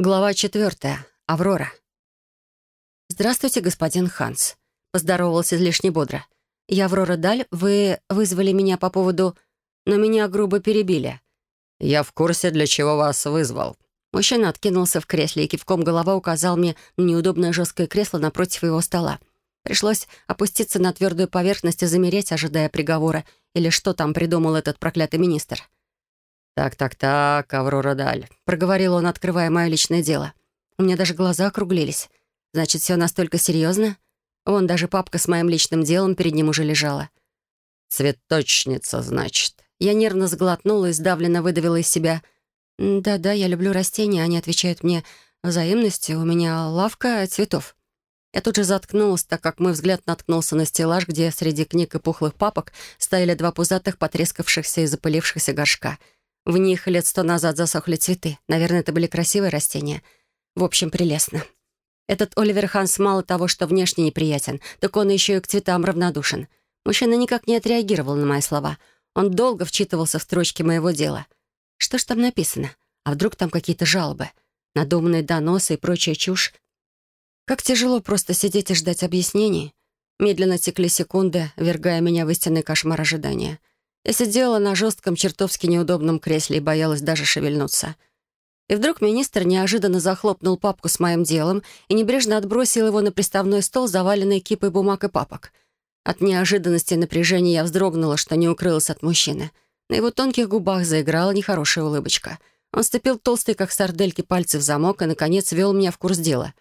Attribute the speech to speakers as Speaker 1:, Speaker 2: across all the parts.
Speaker 1: Глава четвертая. Аврора. «Здравствуйте, господин Ханс», — поздоровался излишне бодро. «Я Аврора Даль. Вы вызвали меня по поводу... Но меня грубо перебили».
Speaker 2: «Я в курсе, для чего вас вызвал».
Speaker 1: Мужчина откинулся в кресле и кивком голова указал мне на неудобное жесткое кресло напротив его стола. Пришлось опуститься на твердую поверхность и замереть, ожидая приговора, или что там придумал этот проклятый министр.
Speaker 2: «Так-так-так, Аврора Даль», —
Speaker 1: проговорил он, открывая мое личное дело. У меня даже глаза округлились. Значит, все настолько серьезно? Вон даже папка с моим личным делом перед ним уже лежала.
Speaker 2: «Цветочница, значит».
Speaker 1: Я нервно сглотнула и сдавленно выдавила из себя. «Да-да, я люблю растения, они отвечают мне взаимностью. У меня лавка цветов». Я тут же заткнулась, так как мой взгляд наткнулся на стеллаж, где среди книг и пухлых папок стояли два пузатых, потрескавшихся и запылившихся горшка — в них лет сто назад засохли цветы. Наверное, это были красивые растения. В общем, прелестно. Этот Оливер Ханс мало того, что внешне неприятен, так он еще и к цветам равнодушен. Мужчина никак не отреагировал на мои слова. Он долго вчитывался в строчки моего дела. Что ж там написано? А вдруг там какие-то жалобы? Надуманные доносы и прочая чушь? Как тяжело просто сидеть и ждать объяснений. Медленно текли секунды, вергая меня в истинный кошмар ожидания — я сидела на жестком, чертовски неудобном кресле и боялась даже шевельнуться. И вдруг министр неожиданно захлопнул папку с моим делом и небрежно отбросил его на приставной стол, заваленный кипой бумаг и папок. От неожиданности и напряжения я вздрогнула, что не укрылась от мужчины. На его тонких губах заиграла нехорошая улыбочка. Он сцепил толстые, как сардельки, пальцы в замок и, наконец, вел меня в курс дела.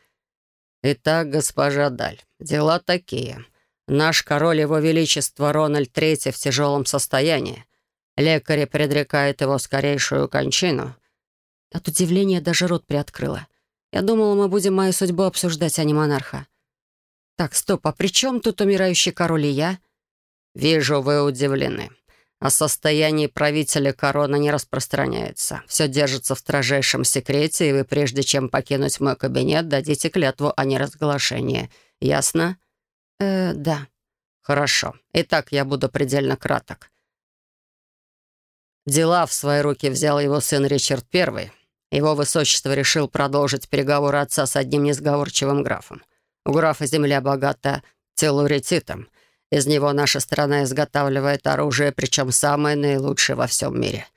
Speaker 2: «Итак, госпожа Даль, дела такие. Наш король его величество Рональд III в тяжелом состоянии. Лекари предрекают его скорейшую кончину».
Speaker 1: От удивления даже рот приоткрыла. Я думала, мы будем мою судьбу обсуждать, а не монарха. Так, стоп, а при чем тут умирающий король и я?
Speaker 2: Вижу, вы удивлены. О состоянии правителя корона не распространяется. Все держится в строжайшем секрете, и вы, прежде чем покинуть мой кабинет, дадите клятву о неразглашении. Ясно?
Speaker 1: «Э, да».
Speaker 2: «Хорошо. Итак, я буду предельно краток. Дела в свои руки взял его сын Ричард I. Его высочество решил продолжить переговоры отца с одним несговорчивым графом. У графа земля богата телуретитом. Из него наша страна изготавливает оружие, причем самое наилучшее во всем мире.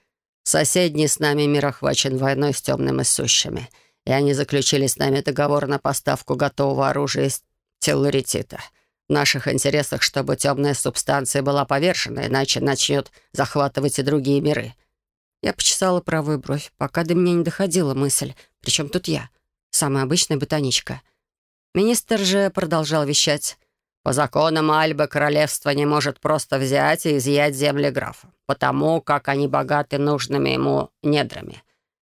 Speaker 2: Соседний с нами мир охвачен войной с темным и сущими, и они заключили с нами договор на поставку готового оружия из телуретита — в наших интересах, чтобы темная субстанция была повержена, иначе начнет захватывать и другие миры».
Speaker 1: Я почесала правую бровь, пока до меня не доходила мысль. Причем тут я? Самая обычная ботаничка. Министр же продолжал вещать.
Speaker 2: «По законам Альбы королевство не может просто взять и изъять земли графа, потому как они богаты нужными ему недрами.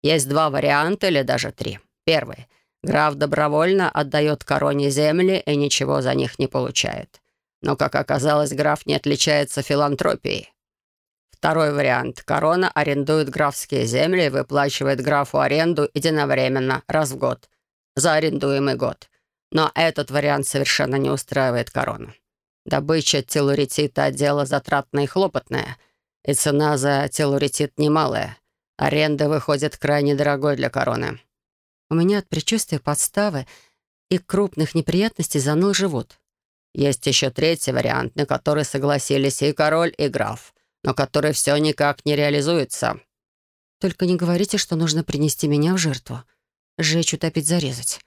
Speaker 2: Есть два варианта или даже три. Первый — Граф добровольно отдает короне земли и ничего за них не получает. Но, как оказалось, граф не отличается филантропией. Второй вариант. Корона арендует графские земли и выплачивает графу аренду единовременно, раз в год, за арендуемый год. Но этот вариант совершенно не устраивает корону. Добыча телуретита — дело затратное и хлопотное, и цена за телуретит немалая. Аренда выходит крайне дорогой для короны.
Speaker 1: У меня от предчувствия подставы и крупных неприятностей заныл живот.
Speaker 2: Есть еще третий вариант, на который согласились и король, и граф, но который все никак не реализуется.
Speaker 1: Только не говорите, что нужно принести меня в жертву. Сжечь, утопить, зарезать.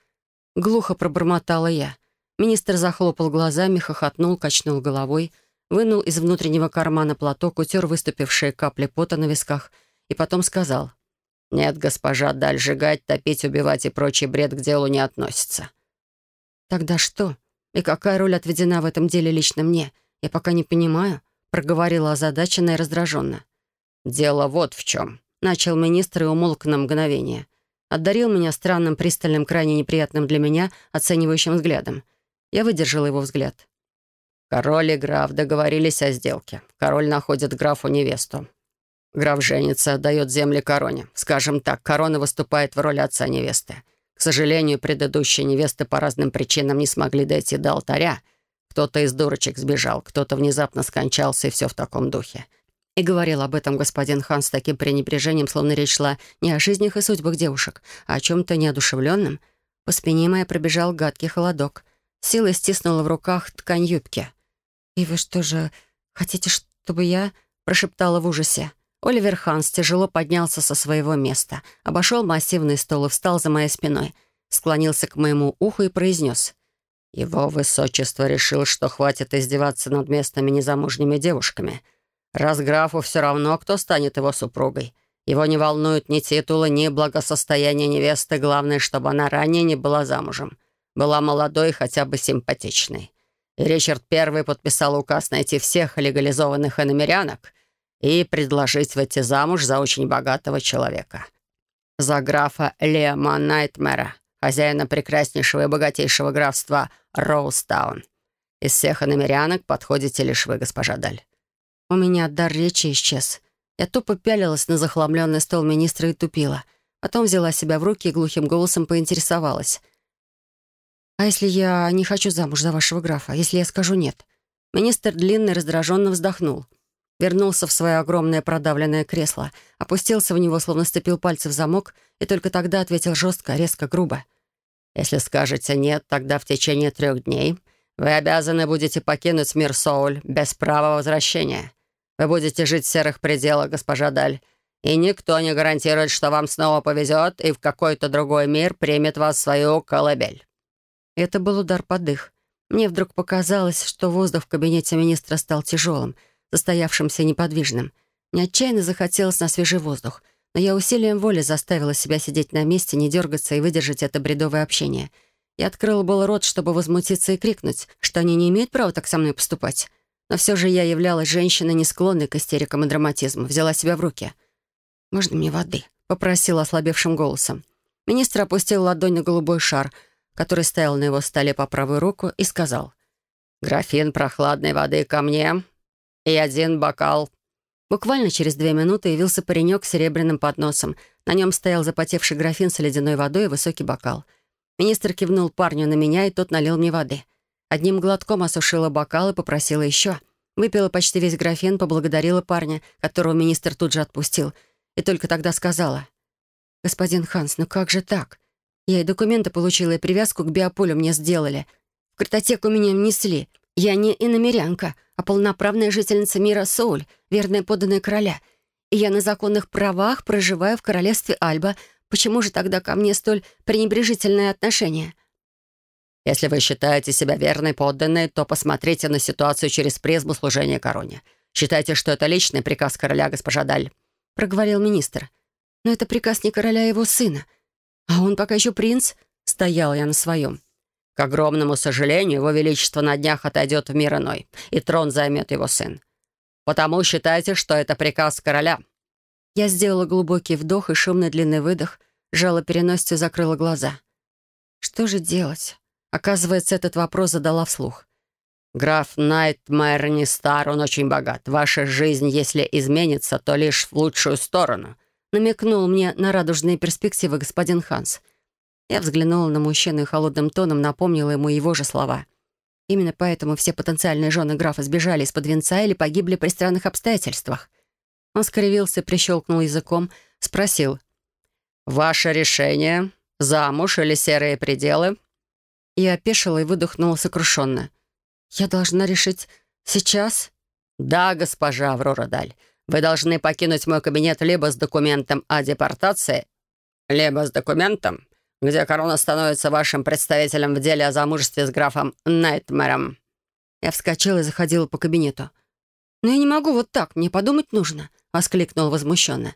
Speaker 1: Глухо пробормотала я. Министр захлопал глазами, хохотнул, качнул головой, вынул из внутреннего кармана платок, утер выступившие капли пота на висках и потом сказал — «Нет, госпожа, даль сжигать, топить, убивать и прочий бред к делу не относится». «Тогда что? И какая роль отведена в этом деле лично мне? Я пока не понимаю», — проговорила озадаченно и раздраженно.
Speaker 2: «Дело вот в чем», — начал министр и умолк на мгновение.
Speaker 1: Отдарил меня странным, пристальным, крайне неприятным для меня оценивающим взглядом. Я выдержала его взгляд.
Speaker 2: «Король и граф договорились о сделке. Король находит графу невесту. Граф женится, отдает земли короне. Скажем так, корона выступает в роли отца невесты. К сожалению, предыдущие невесты по разным причинам не смогли дойти до алтаря. Кто-то из дурочек сбежал, кто-то внезапно скончался, и все в таком духе.
Speaker 1: И говорил об этом господин Хан с таким пренебрежением, словно речь шла не о жизнях и судьбах девушек, а о чем-то неодушевленном. По спине моей пробежал гадкий холодок. Сила стиснула в руках ткань юбки. «И вы что же, хотите, чтобы я...» — прошептала в ужасе. Оливер Ханс тяжело поднялся со своего места, обошел массивный стол и встал за моей спиной, склонился к моему уху и произнес. «Его высочество решил, что хватит издеваться над местными незамужними девушками. Раз графу все равно, кто станет его супругой. Его не волнуют ни титулы, ни благосостояние невесты. Главное, чтобы она ранее не была замужем. Была молодой и хотя бы симпатичной. И Ричард I подписал указ найти всех легализованных иномерянок и предложить выйти замуж за очень богатого человека. За графа Лема Найтмера, хозяина прекраснейшего и богатейшего графства Роустаун. Из всех иномерянок подходите лишь вы, госпожа Даль. У меня дар речи исчез. Я тупо пялилась на захламленный стол министра и тупила. Потом взяла себя в руки и глухим голосом поинтересовалась. «А если я не хочу замуж за вашего графа? Если я скажу «нет»?» Министр длинный раздраженно вздохнул. Вернулся в свое огромное продавленное кресло, опустился в него, словно ступил пальцы в замок, и только тогда ответил жестко, резко, грубо. «Если скажете «нет», тогда в течение трех дней вы обязаны будете покинуть мир Соуль без права возвращения. Вы будете жить в серых пределах, госпожа Даль, и никто не гарантирует, что вам снова повезет и в какой-то другой мир примет вас в свою колыбель». Это был удар под дых. Мне вдруг показалось, что воздух в кабинете министра стал тяжелым, застоявшимся неподвижным. Мне отчаянно захотелось на свежий воздух, но я усилием воли заставила себя сидеть на месте, не дергаться и выдержать это бредовое общение. Я открыла был рот, чтобы возмутиться и крикнуть, что они не имеют права так со мной поступать. Но все же я являлась женщиной, не склонной к истерикам и драматизму, взяла себя в руки. «Можно мне воды?» — попросила ослабевшим голосом. Министр опустил ладонь на голубой шар, который стоял на его столе по правую руку, и сказал. «Графин прохладной воды ко мне и один бокал». Буквально через две минуты явился паренек с серебряным подносом. На нем стоял запотевший графин с ледяной водой и высокий бокал. Министр кивнул парню на меня, и тот налил мне воды. Одним глотком осушила бокал и попросила еще. Выпила почти весь графин, поблагодарила парня, которого министр тут же отпустил, и только тогда сказала. «Господин Ханс, ну как же так? Я и документы получила, и привязку к биополю мне сделали. В картотеку меня внесли. Я не иномерянка, а полноправная жительница мира Соуль, верная подданная короля. И я на законных правах проживаю в королевстве Альба. Почему же тогда ко мне столь пренебрежительное отношение?» Если вы считаете себя верной подданной, то посмотрите на ситуацию через призму служения короне. Считайте, что это личный приказ короля, госпожа Даль», — проговорил министр. «Но это приказ не короля, а его сына. А он пока еще принц», — стоял я на своем. «К огромному сожалению, его величество на днях отойдет в мир иной, и трон займет его сын. Потому считайте, что это приказ короля». Я сделала глубокий вдох и шумный длинный выдох, жала переносицу и закрыла глаза. «Что же делать?» Оказывается, этот вопрос задала вслух. «Граф Найтмайер не стар, он очень богат. Ваша жизнь, если изменится, то лишь в лучшую сторону», намекнул мне на радужные перспективы господин Ханс. Я взглянула на мужчину и холодным тоном напомнила ему его же слова. Именно поэтому все потенциальные жены графа сбежали из-под венца или погибли при странных обстоятельствах. Он скривился, прищелкнул языком, спросил. «Ваше решение? Замуж или серые пределы?» Я опешила и выдохнула сокрушенно. «Я должна решить сейчас?» «Да, госпожа Аврора Даль. Вы должны покинуть мой кабинет либо с документом о депортации, либо с документом, где корона становится вашим представителем в деле о замужестве с графом Найтмером». Я вскочила и заходила по кабинету. «Но я не могу вот так, мне подумать нужно», — воскликнул возмущенно.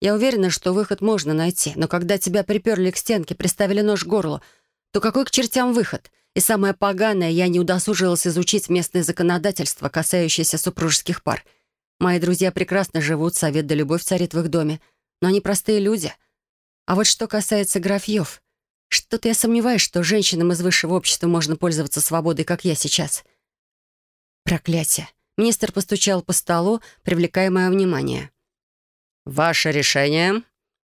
Speaker 1: «Я уверена, что выход можно найти, но когда тебя приперли к стенке, приставили нож к горлу, то какой к чертям выход? И самое поганое, я не удосужилась изучить местное законодательство, касающееся супружеских пар. Мои друзья прекрасно живут, совет да любовь царит в их доме. Но они простые люди. А вот что касается графьев, что-то я сомневаюсь, что женщинам из высшего общества можно пользоваться свободой, как я сейчас. Проклятие. Министр постучал по столу, привлекая мое внимание. «Ваше решение?»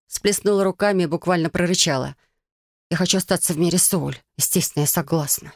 Speaker 1: Сплеснула руками и буквально прорычала — я хочу остаться в мире Соуль. Естественно, я согласна.